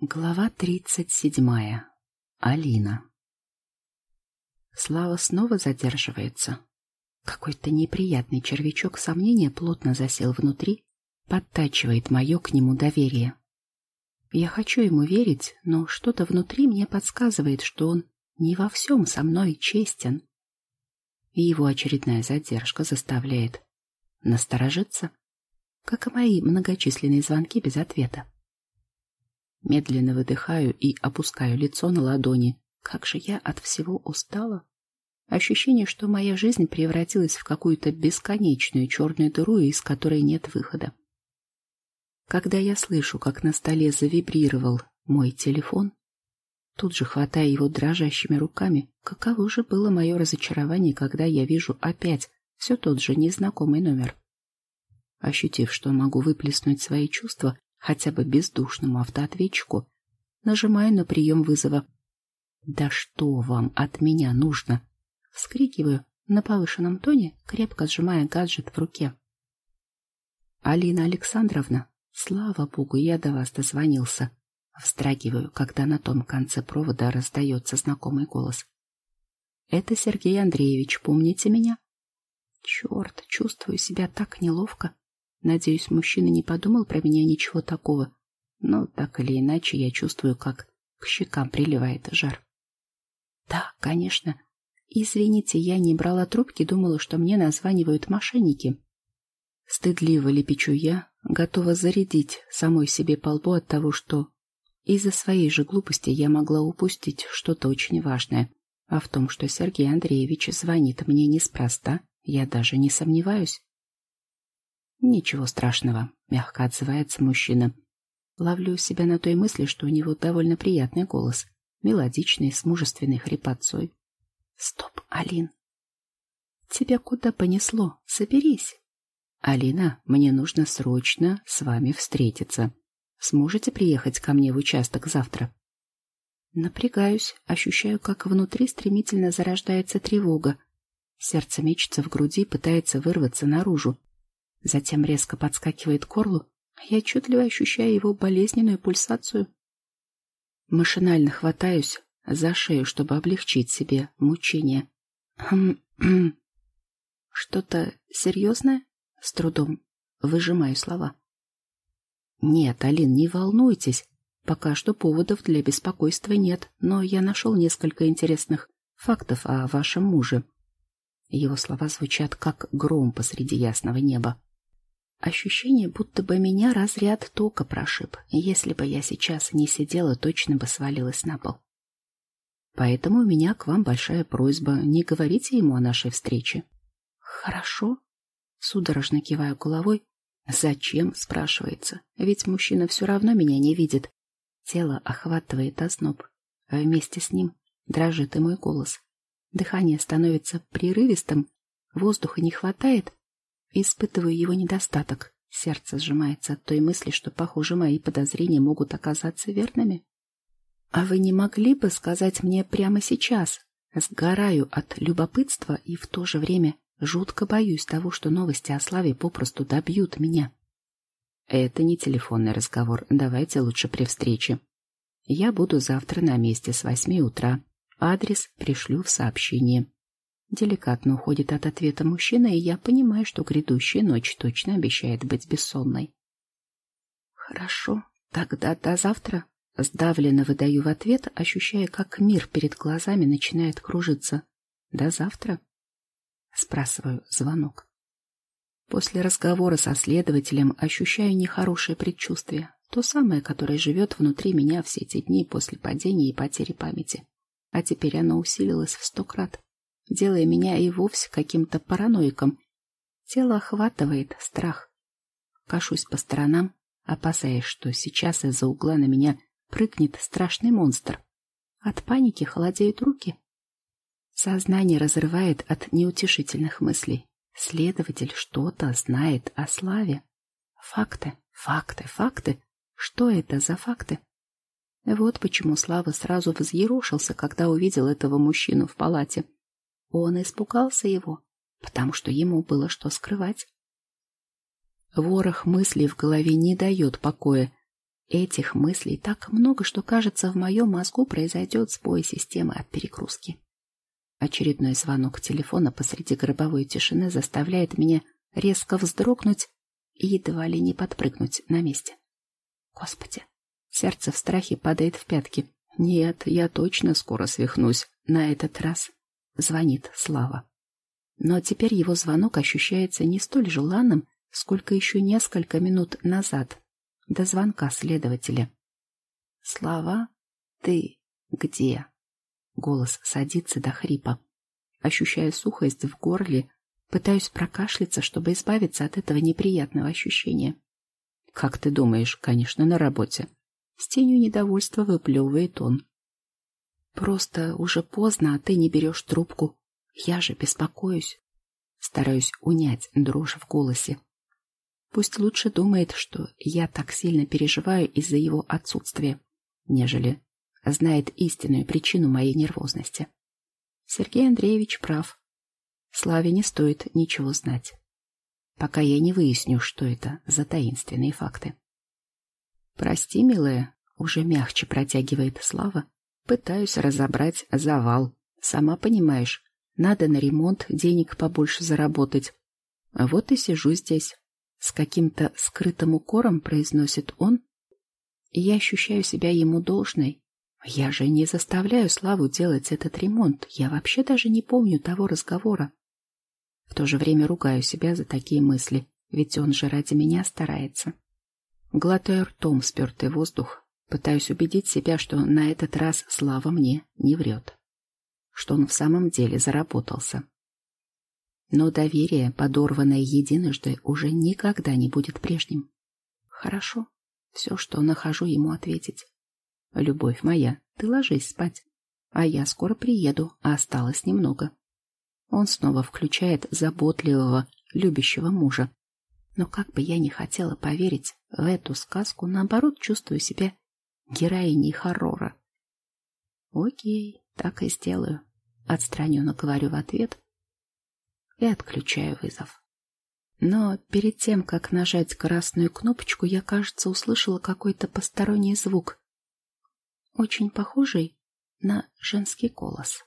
Глава тридцать седьмая. Алина. Слава снова задерживается. Какой-то неприятный червячок сомнения плотно засел внутри, подтачивает мое к нему доверие. Я хочу ему верить, но что-то внутри мне подсказывает, что он не во всем со мной честен. И его очередная задержка заставляет насторожиться, как и мои многочисленные звонки без ответа. Медленно выдыхаю и опускаю лицо на ладони. Как же я от всего устала. Ощущение, что моя жизнь превратилась в какую-то бесконечную черную дыру, из которой нет выхода. Когда я слышу, как на столе завибрировал мой телефон, тут же хватая его дрожащими руками, каково же было мое разочарование, когда я вижу опять все тот же незнакомый номер. Ощутив, что могу выплеснуть свои чувства, хотя бы бездушному автоответчику, нажимаю на прием вызова. «Да что вам от меня нужно?» Вскрикиваю на повышенном тоне, крепко сжимая гаджет в руке. «Алина Александровна, слава богу, я до вас дозвонился». Вздрагиваю, когда на том конце провода раздается знакомый голос. «Это Сергей Андреевич, помните меня?» «Черт, чувствую себя так неловко. Надеюсь, мужчина не подумал про меня ничего такого. Но так или иначе я чувствую, как к щекам приливает жар. Да, конечно. Извините, я не брала трубки, думала, что мне названивают мошенники. Стыдливо лепечу я, готова зарядить самой себе по лбу от того, что из-за своей же глупости я могла упустить что-то очень важное. А в том, что Сергей Андреевич звонит мне неспроста, я даже не сомневаюсь. «Ничего страшного», — мягко отзывается мужчина. Ловлю себя на той мысли, что у него довольно приятный голос, мелодичный, с мужественной хрипотцой. «Стоп, Алин!» «Тебя куда понесло? Соберись!» «Алина, мне нужно срочно с вами встретиться. Сможете приехать ко мне в участок завтра?» Напрягаюсь, ощущаю, как внутри стремительно зарождается тревога. Сердце мечется в груди, пытается вырваться наружу. Затем резко подскакивает к горлу, а я отчетливо ощущаю его болезненную пульсацию. Машинально хватаюсь за шею, чтобы облегчить себе мучение. Хм-хм. Что-то серьезное? С трудом выжимаю слова. Нет, Алин, не волнуйтесь. Пока что поводов для беспокойства нет, но я нашел несколько интересных фактов о вашем муже. Его слова звучат как гром посреди ясного неба. Ощущение, будто бы меня разряд тока прошиб. Если бы я сейчас не сидела, точно бы свалилась на пол. Поэтому у меня к вам большая просьба. Не говорите ему о нашей встрече. Хорошо. Судорожно киваю головой. Зачем, спрашивается. Ведь мужчина все равно меня не видит. Тело охватывает озноб. А вместе с ним дрожит и мой голос. Дыхание становится прерывистым. Воздуха не хватает, Испытываю его недостаток. Сердце сжимается от той мысли, что, похоже, мои подозрения могут оказаться верными. А вы не могли бы сказать мне прямо сейчас? Сгораю от любопытства и в то же время жутко боюсь того, что новости о Славе попросту добьют меня. Это не телефонный разговор. Давайте лучше при встрече. Я буду завтра на месте с восьми утра. Адрес пришлю в сообщении. Деликатно уходит от ответа мужчина, и я понимаю, что грядущая ночь точно обещает быть бессонной. Хорошо, тогда до завтра. Сдавленно выдаю в ответ, ощущая, как мир перед глазами начинает кружиться. До завтра? Спрашиваю звонок. После разговора со следователем ощущаю нехорошее предчувствие, то самое, которое живет внутри меня все эти дни после падения и потери памяти. А теперь оно усилилось в сто крат делая меня и вовсе каким-то параноиком. Тело охватывает страх. Кашусь по сторонам, опасаясь, что сейчас из-за угла на меня прыгнет страшный монстр. От паники холодеют руки. Сознание разрывает от неутешительных мыслей. Следователь что-то знает о славе. Факты, факты, факты. Что это за факты? Вот почему Слава сразу взъерошился, когда увидел этого мужчину в палате. Он испугался его, потому что ему было что скрывать. Ворох мыслей в голове не дает покоя, Этих мыслей так много, что, кажется, в моем мозгу произойдет сбой системы от перегрузки. Очередной звонок телефона посреди гробовой тишины заставляет меня резко вздрогнуть и едва ли не подпрыгнуть на месте. Господи, сердце в страхе падает в пятки. Нет, я точно скоро свихнусь. На этот раз звонит Слава. Но теперь его звонок ощущается не столь желанным, сколько еще несколько минут назад, до звонка следователя. «Слава, ты где?» Голос садится до хрипа. Ощущая сухость в горле, пытаюсь прокашляться, чтобы избавиться от этого неприятного ощущения. «Как ты думаешь, конечно, на работе?» С тенью недовольства выплевывает он. «Просто уже поздно, а ты не берешь трубку. Я же беспокоюсь». Стараюсь унять дрожь в голосе. Пусть лучше думает, что я так сильно переживаю из-за его отсутствия, нежели знает истинную причину моей нервозности. Сергей Андреевич прав. Славе не стоит ничего знать, пока я не выясню, что это за таинственные факты. «Прости, милая», — уже мягче протягивает Слава, пытаюсь разобрать завал. Сама понимаешь, надо на ремонт денег побольше заработать. Вот и сижу здесь, с каким-то скрытым укором произносит он, я ощущаю себя ему должной. Я же не заставляю Славу делать этот ремонт, я вообще даже не помню того разговора. В то же время ругаю себя за такие мысли, ведь он же ради меня старается. Глотаю ртом спертый воздух, пытаюсь убедить себя, что на этот раз Слава мне не врет, что он в самом деле заработался. Но доверие, подорванное единожды, уже никогда не будет прежним. Хорошо. Все, что нахожу ему ответить. Любовь моя, ты ложись спать. А я скоро приеду, а осталось немного. Он снова включает заботливого, любящего мужа. Но как бы я ни хотела поверить в эту сказку, наоборот, чувствую себя героиней хоррора. Окей, так и сделаю. Отстраненно говорю в ответ, и отключаю вызов. Но перед тем, как нажать красную кнопочку, я, кажется, услышала какой-то посторонний звук, очень похожий на женский голос.